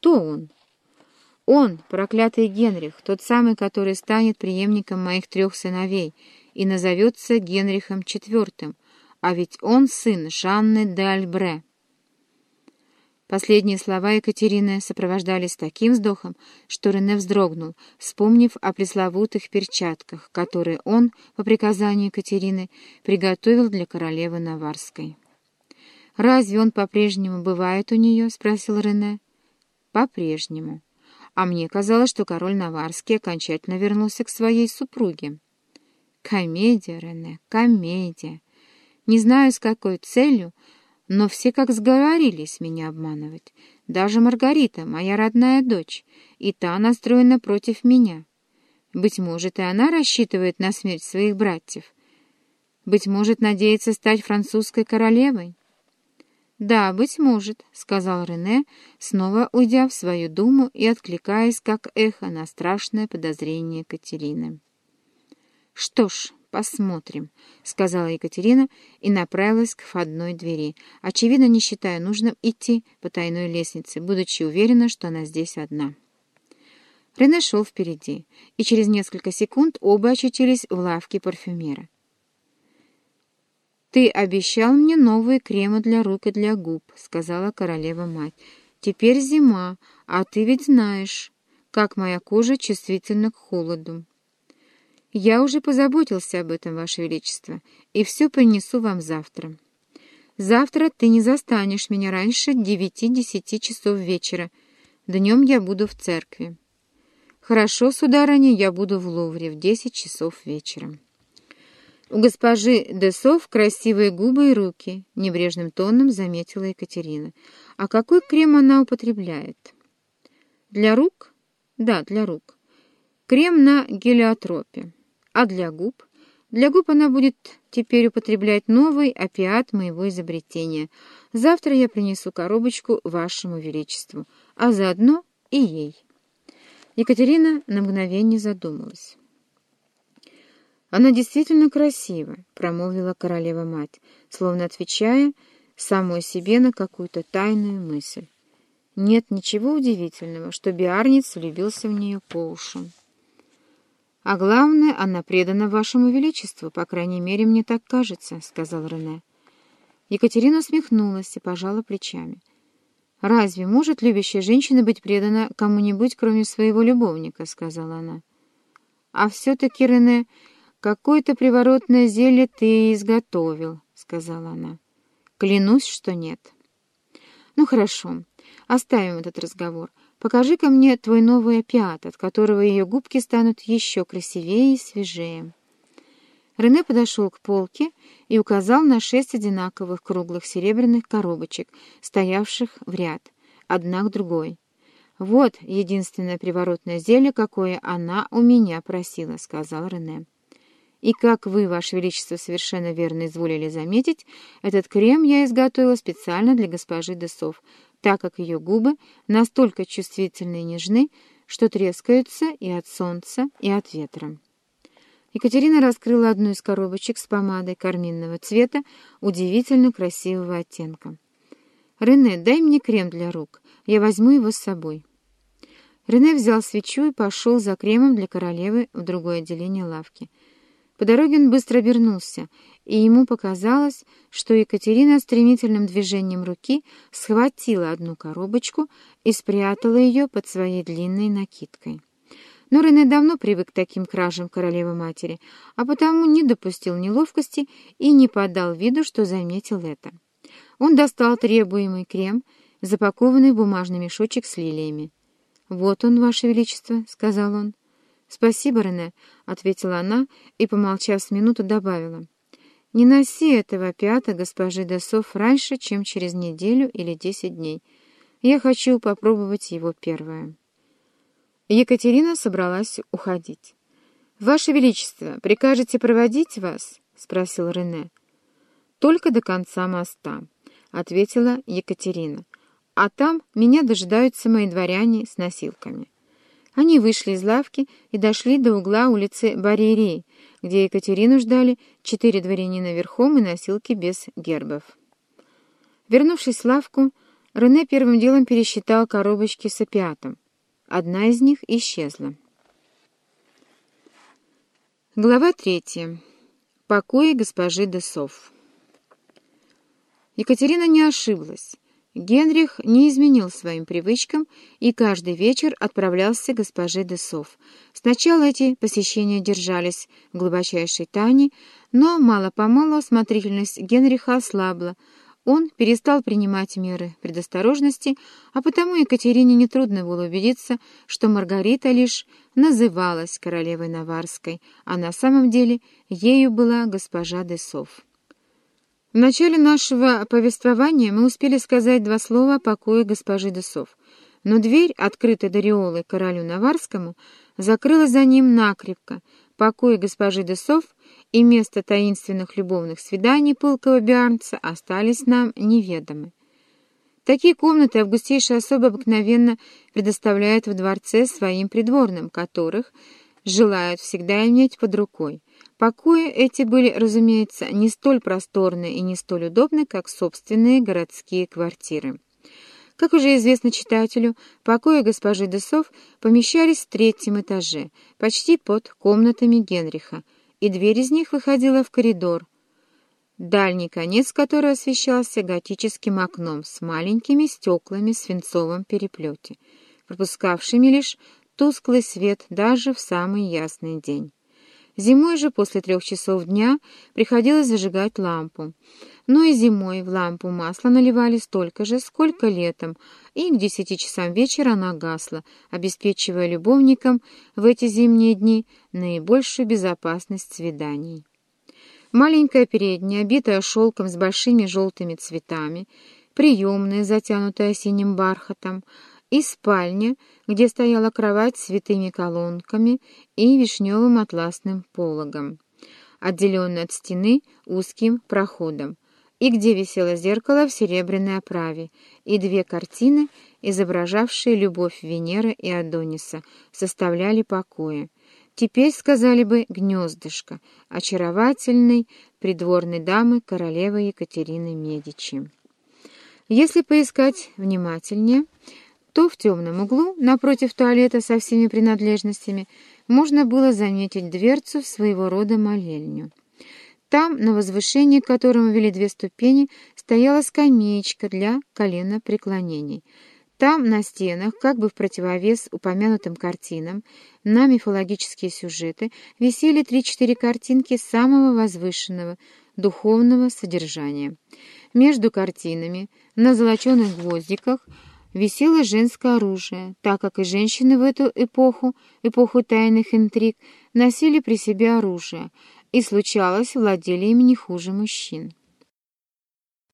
Кто он? Он, проклятый Генрих, тот самый, который станет преемником моих трех сыновей и назовется Генрихом IV, а ведь он сын Жанны де Альбре. Последние слова Екатерины сопровождались таким вздохом, что Рене вздрогнул, вспомнив о пресловутых перчатках, которые он, по приказанию Екатерины, приготовил для королевы Наварской. «Разве он по-прежнему бывает у нее?» — спросил Рене. «По-прежнему. А мне казалось, что король Наварский окончательно вернулся к своей супруге». «Комедия, Рене, комедия. Не знаю, с какой целью, но все как сговорились меня обманывать. Даже Маргарита, моя родная дочь, и та настроена против меня. Быть может, и она рассчитывает на смерть своих братьев. Быть может, надеется стать французской королевой. «Да, быть может», — сказал Рене, снова уйдя в свою думу и откликаясь как эхо на страшное подозрение Катерины. «Что ж, «Посмотрим», — сказала Екатерина и направилась к входной двери, очевидно, не считая нужным идти по тайной лестнице, будучи уверена, что она здесь одна. Рене шел впереди, и через несколько секунд оба очутились в лавке парфюмера. «Ты обещал мне новые кремы для рук и для губ», — сказала королева-мать. «Теперь зима, а ты ведь знаешь, как моя кожа чувствительна к холоду». «Я уже позаботился об этом, Ваше Величество, и все принесу вам завтра. Завтра ты не застанешь меня раньше девяти-десяти часов вечера. Днем я буду в церкви. Хорошо, сударыня, я буду в Лувре в десять часов вечера». «У госпожи Десов красивые губы и руки», — небрежным тоном заметила Екатерина. «А какой крем она употребляет?» «Для рук?» «Да, для рук. Крем на гелиотропе. А для губ? Для губ она будет теперь употреблять новый опиат моего изобретения. Завтра я принесу коробочку вашему величеству, а заодно и ей». Екатерина на мгновение задумалась. «Она действительно красива», — промолвила королева-мать, словно отвечая самой себе на какую-то тайную мысль. Нет ничего удивительного, что Биарниц влюбился в нее по уши. «А главное, она предана вашему величеству, по крайней мере, мне так кажется», — сказал Рене. Екатерина усмехнулась и пожала плечами. «Разве может любящая женщина быть предана кому-нибудь, кроме своего любовника?» — сказала она. «А все-таки, Рене, какое-то приворотное зелье ты изготовил», — сказала она. «Клянусь, что нет». «Ну, хорошо, оставим этот разговор. Покажи-ка мне твой новый опиат, от которого ее губки станут еще красивее и свежее». Рене подошел к полке и указал на шесть одинаковых круглых серебряных коробочек, стоявших в ряд, одна к другой. «Вот единственное приворотное зелье, какое она у меня просила», — сказал Рене. «И как вы, Ваше Величество, совершенно верно изволили заметить, этот крем я изготовила специально для госпожи Десов, так как ее губы настолько чувствительны и нежны, что трескаются и от солнца, и от ветра. Екатерина раскрыла одну из коробочек с помадой карминного цвета удивительно красивого оттенка. «Рене, дай мне крем для рук, я возьму его с собой». Рене взял свечу и пошел за кремом для королевы в другое отделение лавки. По дороге он быстро обернулся и ему показалось, что Екатерина стремительным движением руки схватила одну коробочку и спрятала ее под своей длинной накидкой. Но Рене давно привык к таким кражам королевы-матери, а потому не допустил неловкости и не подал виду, что заметил это. Он достал требуемый крем, запакованный в бумажный мешочек с лилиями. «Вот он, Ваше Величество», — сказал он. «Спасибо, Рене», — ответила она и, помолчав с минуту, добавила. Не носи этого пята госпожи Досов раньше, чем через неделю или десять дней. Я хочу попробовать его первое. Екатерина собралась уходить. «Ваше Величество, прикажете проводить вас?» — спросил Рене. «Только до конца моста», — ответила Екатерина. «А там меня дожидаются мои дворяне с носилками». Они вышли из лавки и дошли до угла улицы Барьерей, где Екатерину ждали четыре дворянина верхом и носилки без гербов. Вернувшись в лавку, Рене первым делом пересчитал коробочки с опиатом. Одна из них исчезла. Глава третья. Покои госпожи Десов. Екатерина не ошиблась. Генрих не изменил своим привычкам и каждый вечер отправлялся к госпоже Десов. Сначала эти посещения держались в глубочайшей тайне, но мало-помалу осмотрительность Генриха ослабла. Он перестал принимать меры предосторожности, а потому Екатерине нетрудно было убедиться, что Маргарита лишь называлась королевой Наварской, а на самом деле ею была госпожа Десов. В начале нашего повествования мы успели сказать два слова о покое госпожи Десов, но дверь, открытая Дариолой королю Наварскому, закрылась за ним накрепко. Покои госпожи Десов и место таинственных любовных свиданий пылкого биарнца остались нам неведомы. Такие комнаты августейшая особо обыкновенно предоставляют в дворце своим придворным, которых желают всегда иметь под рукой. Покои эти были, разумеется, не столь просторны и не столь удобны, как собственные городские квартиры. Как уже известно читателю, покои госпожи Десов помещались в третьем этаже, почти под комнатами Генриха, и дверь из них выходила в коридор, дальний конец которого освещался готическим окном с маленькими стеклами в свинцовом переплете, пропускавшими лишь тусклый свет даже в самый ясный день. Зимой же после трех часов дня приходилось зажигать лампу. Но и зимой в лампу масло наливали столько же, сколько летом, и к десяти часам вечера она гасла, обеспечивая любовникам в эти зимние дни наибольшую безопасность свиданий. Маленькая передняя, обитая шелком с большими желтыми цветами, приемная, затянутая синим бархатом, и спальня, где стояла кровать с святыми колонками и вишневым атласным пологом, отделенная от стены узким проходом, и где висело зеркало в серебряной оправе, и две картины, изображавшие любовь Венеры и Адониса, составляли покои. Теперь, сказали бы, гнездышко очаровательной придворной дамы королевы Екатерины Медичи. Если поискать внимательнее, то в темном углу, напротив туалета со всеми принадлежностями, можно было заметить дверцу в своего рода молельню. Там, на возвышении, к которому вели две ступени, стояла скамеечка для коленопреклонений. Там, на стенах, как бы в противовес упомянутым картинам, на мифологические сюжеты, висели три-четыре картинки самого возвышенного, духовного содержания. Между картинами, на золоченых гвоздиках, висело женское оружие, так как и женщины в эту эпоху, эпоху тайных интриг, носили при себе оружие и, случалось, владели ими не хуже мужчин.